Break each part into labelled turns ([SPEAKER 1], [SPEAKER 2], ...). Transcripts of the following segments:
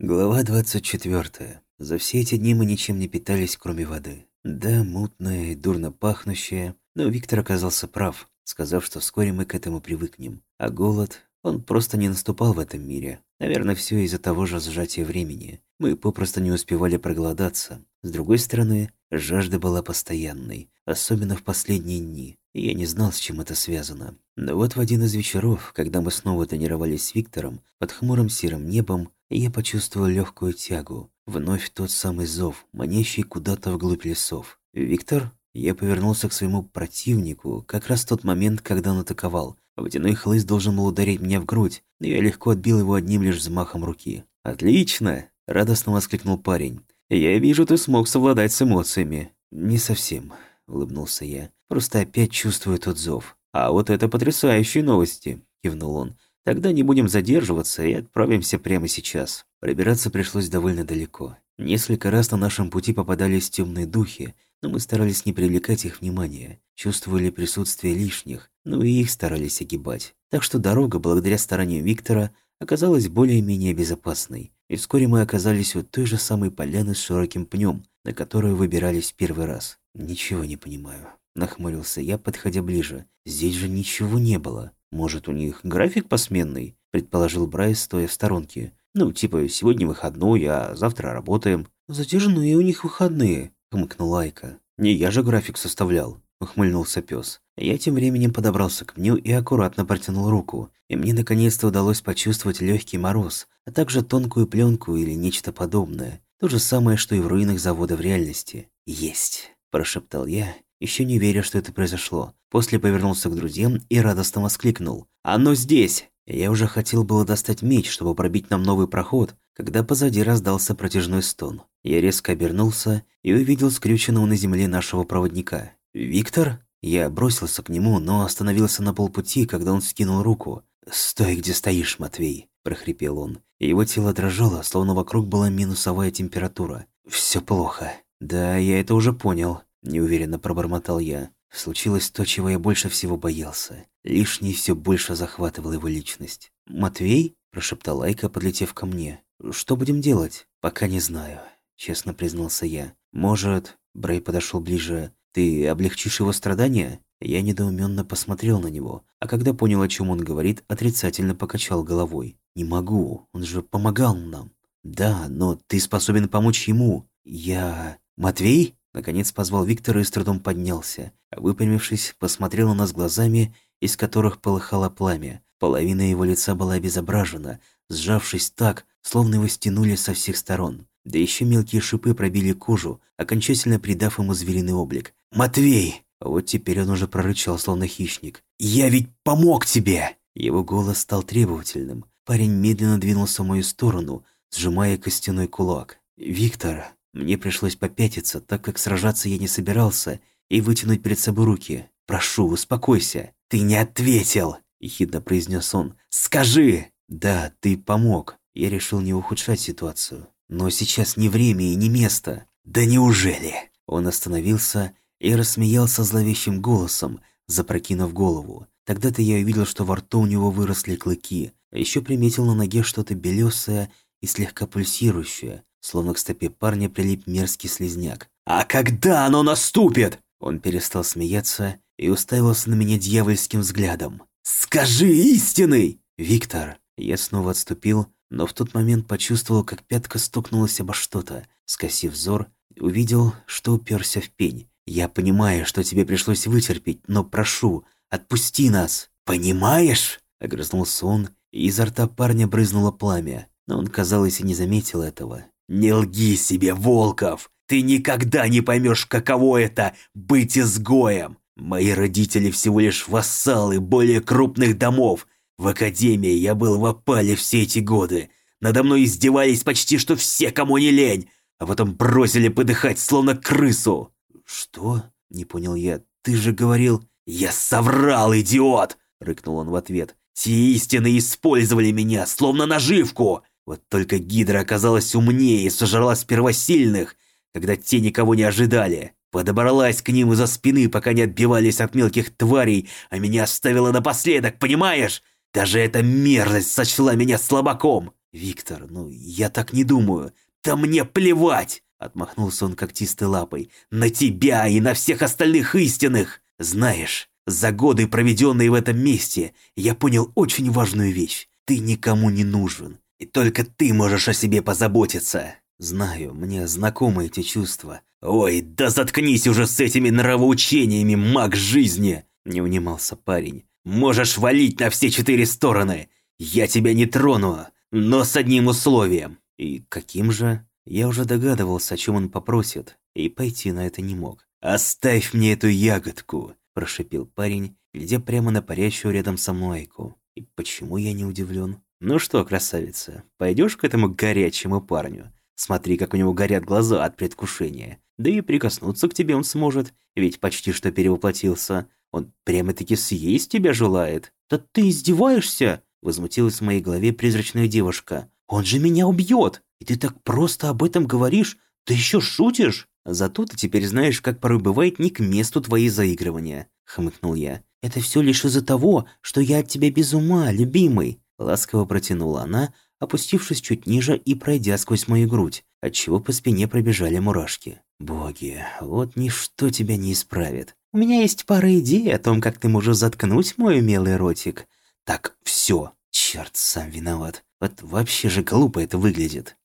[SPEAKER 1] Глава 24. За все эти дни мы ничем не питались, кроме воды. Да, мутная и дурно пахнущая, но Виктор оказался прав, сказав, что вскоре мы к этому привыкнем. А голод, он просто не наступал в этом мире. Наверное, все из-за того же сжатия времени. Мы попросту не успевали проголодаться. С другой стороны, жажда была постоянной, особенно в последние дни. Я не знал, с чем это связано. Но вот в один из вечеров, когда мы снова тренировались с Виктором, под хмурым серым небом, я почувствовал легкую тягу. Вновь тот самый зов, манящий куда-то вглубь лесов. «Виктор?» Я повернулся к своему противнику, как раз в тот момент, когда он атаковал. Водяной хлыст должен был ударить меня в грудь, но я легко отбил его одним лишь взмахом руки. «Отлично!» – радостно воскликнул парень. «Я вижу, ты смог совладать с эмоциями». «Не совсем», – улыбнулся я. «Просто опять чувствую тот зов». «А вот это потрясающие новости», – кивнул он. Тогда не будем задерживаться и отправимся прямо сейчас. Пробираться пришлось довольно далеко. Несколько раз на нашем пути попадались темные духи, но мы старались не привлекать их внимания, чувствовали присутствие лишних, но и их старались огибать. Так что дорога, благодаря стараниям Виктора, оказалась более-менее безопасной, и вскоре мы оказались у той же самой поляны с широким пнем, на которую выбирались в первый раз. «Ничего не понимаю», – нахмурился я, подходя ближе. «Здесь же ничего не было». «Может, у них график посменный?» – предположил Брайс, стоя в сторонке. «Ну, типа, сегодня выходной, а завтра работаем». «Затяжные у них выходные», – хмыкнул Айка. «Не я же график составлял», – ухмыльнулся пес. Я тем временем подобрался к пню и аккуратно протянул руку, и мне наконец-то удалось почувствовать легкий мороз, а также тонкую пленку или нечто подобное. То же самое, что и в руинах завода в реальности. «Есть», – прошептал я еще не веря, что это произошло. После повернулся к друзьям и радостно воскликнул. «Оно здесь!» Я уже хотел было достать меч, чтобы пробить нам новый проход, когда позади раздался протяжной стон. Я резко обернулся и увидел скрюченного на земле нашего проводника. «Виктор?» Я бросился к нему, но остановился на полпути, когда он скинул руку. «Стой, где стоишь, Матвей!» – прохрипел он. Его тело дрожало, словно вокруг была минусовая температура. «Все плохо». «Да, я это уже понял неуверенно пробормотал я. Случилось то, чего я больше всего боялся. Лишний все больше захватывал его личность. «Матвей?» – прошептал Айка, подлетев ко мне. «Что будем делать?» «Пока не знаю», – честно признался я. «Может...» – Брей подошел ближе. «Ты облегчишь его страдания?» Я недоуменно посмотрел на него, а когда понял, о чем он говорит, отрицательно покачал головой. «Не могу, он же помогал нам». «Да, но ты способен помочь ему. Я...» «Матвей?» Наконец позвал Виктора и с трудом поднялся. Выпрямившись, посмотрел на нас глазами, из которых полыхало пламя. Половина его лица была обезображена, сжавшись так, словно его стянули со всех сторон. Да еще мелкие шипы пробили кожу, окончательно придав ему звериный облик. «Матвей!» Вот теперь он уже прорычал, словно хищник. «Я ведь помог тебе!» Его голос стал требовательным. Парень медленно двинулся в мою сторону, сжимая костяной кулак. «Виктор!» Мне пришлось попятиться, так как сражаться я не собирался, и вытянуть перед собой руки. «Прошу, успокойся». «Ты не ответил!» – ехидно произнес он. «Скажи!» «Да, ты помог». Я решил не ухудшать ситуацию. «Но сейчас не время и не место». «Да неужели?» Он остановился и рассмеялся зловещим голосом, запрокинув голову. Тогда-то я увидел, что во рту у него выросли клыки, а еще приметил на ноге что-то белесое и слегка пульсирующее, Словно к стопе парня прилип мерзкий слезняк. «А когда оно наступит?» Он перестал смеяться и уставился на меня дьявольским взглядом. «Скажи истины!» «Виктор!» Я снова отступил, но в тот момент почувствовал, как пятка стукнулась обо что-то. Скосив взор, увидел, что уперся в пень. «Я понимаю, что тебе пришлось вытерпеть, но прошу, отпусти нас!» «Понимаешь?» — огрызнулся он, и изо рта парня брызнуло пламя. Но он, казалось, и не заметил этого. «Не лги себе, Волков! Ты никогда не поймешь, каково это — быть изгоем! Мои родители всего лишь вассалы более крупных домов. В академии я был в опале все эти годы. Надо мной издевались почти что все, кому не лень, а потом бросили подыхать, словно крысу». «Что?» — не понял я. «Ты же говорил...» «Я соврал, идиот!» — рыкнул он в ответ. «Те истины использовали меня, словно наживку!» Вот только Гидра оказалась умнее и сожрала сперва сильных, когда те никого не ожидали. Подобралась к ним из-за спины, пока не отбивались от мелких тварей, а меня оставила напоследок, понимаешь? Даже эта мерзость сочла меня слабаком. «Виктор, ну я так не думаю. Да мне плевать!» Отмахнулся он когтистой лапой. «На тебя и на всех остальных истинных! Знаешь, за годы, проведенные в этом месте, я понял очень важную вещь. Ты никому не нужен. И только ты можешь о себе позаботиться. Знаю, мне знакомы эти чувства. Ой, да заткнись уже с этими нравоучениями, маг жизни! Не унимался парень. Можешь валить на все четыре стороны. Я тебя не трону, но с одним условием. И каким же? Я уже догадывался, о чем он попросит, и пойти на это не мог. «Оставь мне эту ягодку!» – прошипел парень, глядя прямо на парящую рядом со мной Айку. И почему я не удивлен? «Ну что, красавица, пойдешь к этому горячему парню? Смотри, как у него горят глаза от предвкушения. Да и прикоснуться к тебе он сможет, ведь почти что перевоплотился. Он прямо-таки съесть тебя желает». «Да ты издеваешься?» – возмутилась в моей голове призрачная девушка. «Он же меня убьет! И ты так просто об этом говоришь? Ты еще шутишь?» «Зато ты теперь знаешь, как порой бывает не к месту твои заигрывания», — хмыкнул я. «Это все лишь из-за того, что я от тебя без ума, любимый», — ласково протянула она, опустившись чуть ниже и пройдя сквозь мою грудь, отчего по спине пробежали мурашки. «Боги, вот ничто тебя не исправит. У меня есть пара идей о том, как ты можешь заткнуть мой умелый ротик. Так, все, черт, сам виноват. Вот вообще же глупо это выглядит».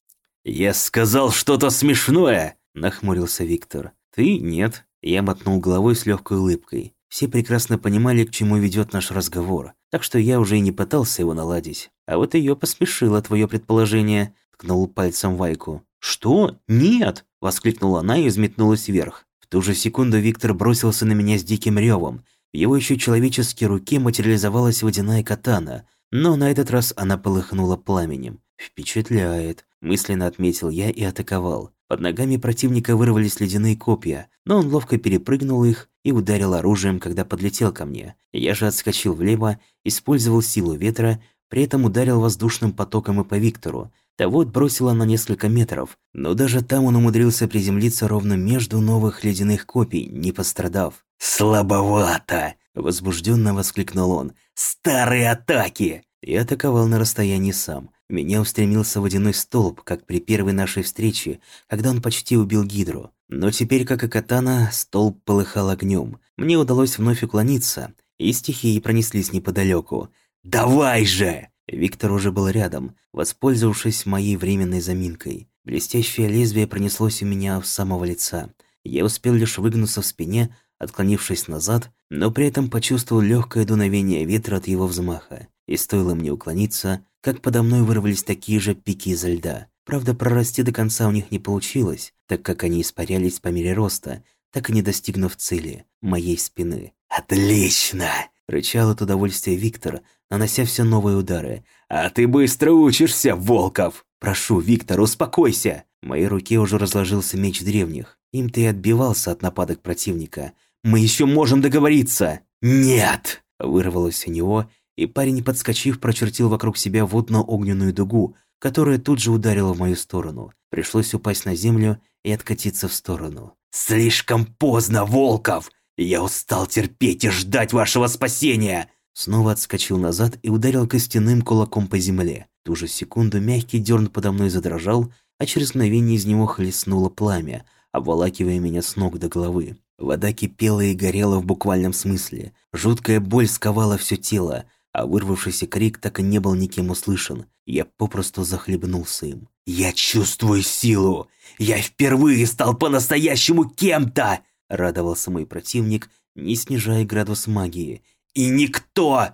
[SPEAKER 1] «Я сказал что-то смешное!» – нахмурился Виктор. «Ты нет». Я мотнул головой с легкой улыбкой. Все прекрасно понимали, к чему ведет наш разговор, так что я уже и не пытался его наладить. А вот ее посмешило твое предположение, ткнул пальцем Вайку. «Что? Нет!» – воскликнула она и взметнулась вверх. В ту же секунду Виктор бросился на меня с диким ревом. В его еще человеческой руке материализовалась водяная катана, но на этот раз она полыхнула пламенем. «Впечатляет», – мысленно отметил я и атаковал. Под ногами противника вырвались ледяные копья, но он ловко перепрыгнул их и ударил оружием, когда подлетел ко мне. Я же отскочил влево, использовал силу ветра, при этом ударил воздушным потоком и по Виктору. Того отбросило на несколько метров, но даже там он умудрился приземлиться ровно между новых ледяных копий, не пострадав. «Слабовато!» – возбужденно воскликнул он. «Старые атаки!» И атаковал на расстоянии сам – меня устремился водяной столб, как при первой нашей встрече, когда он почти убил Гидру. Но теперь, как и Катана, столб полыхал огнем. Мне удалось вновь уклониться, и стихии пронеслись неподалеку. «Давай же!» Виктор уже был рядом, воспользовавшись моей временной заминкой. Блестящее лезвие пронеслось у меня в самого лица. Я успел лишь выгнуться в спине, отклонившись назад, но при этом почувствовал легкое дуновение ветра от его взмаха. И стоило мне уклониться, как подо мной вырвались такие же пики изо льда. Правда, прорасти до конца у них не получилось, так как они испарялись по мере роста, так и не достигнув цели – моей спины. «Отлично!» – рычал от удовольствия Виктор, нанося все новые удары. «А ты быстро учишься, Волков!» «Прошу, Виктор, успокойся!» В моей руке уже разложился меч древних. Им-то и отбивался от нападок противника. «Мы еще можем договориться!» «Нет!» – вырвалось у него, и парень, подскочив, прочертил вокруг себя водно-огненную дугу, которая тут же ударила в мою сторону. Пришлось упасть на землю и откатиться в сторону. «Слишком поздно, Волков! Я устал терпеть и ждать вашего спасения!» Снова отскочил назад и ударил костяным кулаком по земле. В ту же секунду мягкий дерн подо мной задрожал, а через мгновение из него хлестнуло пламя, обволакивая меня с ног до головы. Вода кипела и горела в буквальном смысле. Жуткая боль сковала все тело, а вырвавшийся крик так и не был никем услышан. Я попросту захлебнулся им. «Я чувствую силу! Я впервые стал по-настоящему кем-то!» Радовался мой противник, не снижая градус магии. «И никто!»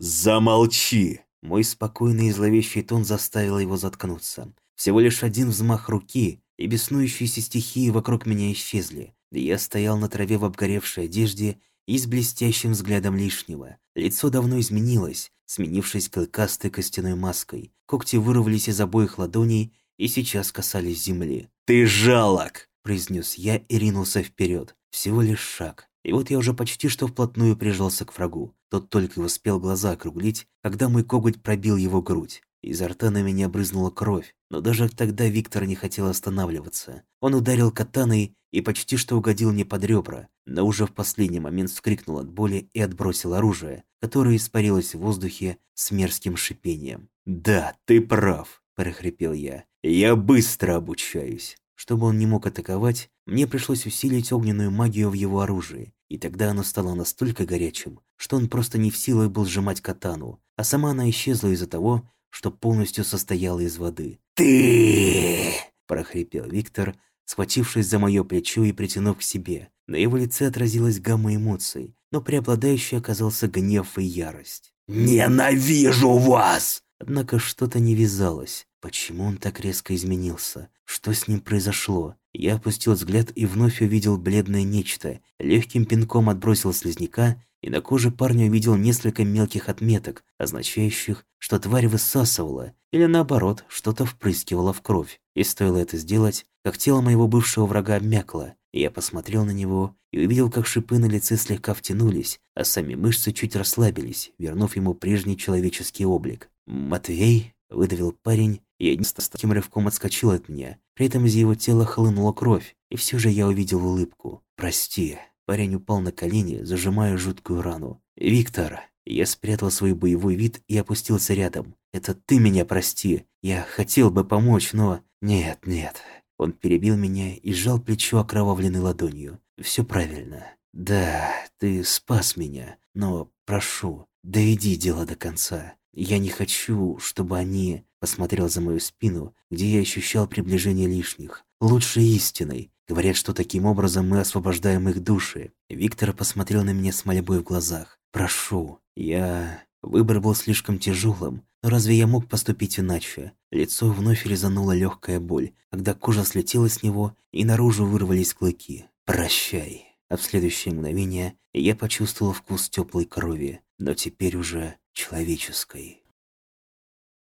[SPEAKER 1] «Замолчи!» Мой спокойный и зловещий тон заставил его заткнуться. Всего лишь один взмах руки, и беснующиеся стихии вокруг меня исчезли. Я стоял на траве в обгоревшей одежде и с блестящим взглядом лишнего. Лицо давно изменилось, сменившись клыкастой костяной маской. Когти вырвались из обоих ладоней и сейчас касались земли. «Ты жалок!» – произнес я и ринулся вперед. Всего лишь шаг. И вот я уже почти что вплотную прижался к врагу. Тот только успел глаза округлить, когда мой коготь пробил его грудь. Изо рта на меня брызнула кровь, но даже тогда Виктор не хотел останавливаться. Он ударил катаной и почти что угодил мне под ребра, но уже в последний момент вскрикнул от боли и отбросил оружие, которое испарилось в воздухе с мерзким шипением. «Да, ты прав. – прохрипел я. «Я быстро обучаюсь». Чтобы он не мог атаковать, мне пришлось усилить огненную магию в его оружии, и тогда оно стало настолько горячим, что он просто не в силах был сжимать катану, а сама она исчезла из-за того, что полностью состояла из воды. «Ты!» – прохрипел Виктор, схватившись за мое плечо и притянув к себе. На его лице отразилась гамма эмоций, но преобладающей оказался гнев и ярость. «Ненавижу вас!» Однако что-то не вязалось. Почему он так резко изменился? Что с ним произошло? Я опустил взгляд и вновь увидел бледное нечто. Легким пинком отбросил слизняка, и на коже парня увидел несколько мелких отметок, означающих, что тварь высасывала, или наоборот, что-то впрыскивала в кровь. И стоило это сделать, как тело моего бывшего врага обмякло, я посмотрел на него и увидел, как шипы на лице слегка втянулись, а сами мышцы чуть расслабились, вернув ему прежний человеческий облик. «Матвей?» – выдавил парень, и один с таким рывком отскочил от меня. При этом из его тела хлынула кровь, и все же я увидел улыбку. «Прости». Парень упал на колени, зажимая жуткую рану. «Виктор!» Я спрятал свой боевой вид и опустился рядом. «Это ты меня прости. Я хотел бы помочь, но...» «Нет, нет». Он перебил меня и сжал плечо окровавленной ладонью. «Все правильно. Да, ты спас меня, но прошу, доведи дело до конца. Я не хочу, чтобы они...» Посмотрел за мою спину, где я ощущал приближение лишних. «Лучше истиной. Говорят, что таким образом мы освобождаем их души». Виктор посмотрел на меня с мольбой в глазах. «Прошу, я...» Выбор был слишком тяжелым, но разве я мог поступить иначе? Лицо вновь резанула легкая боль, когда кожа слетела с него и наружу вырвались клыки. «Прощай». А в следующее мгновение я почувствовал вкус теплой крови, но теперь уже человеческой.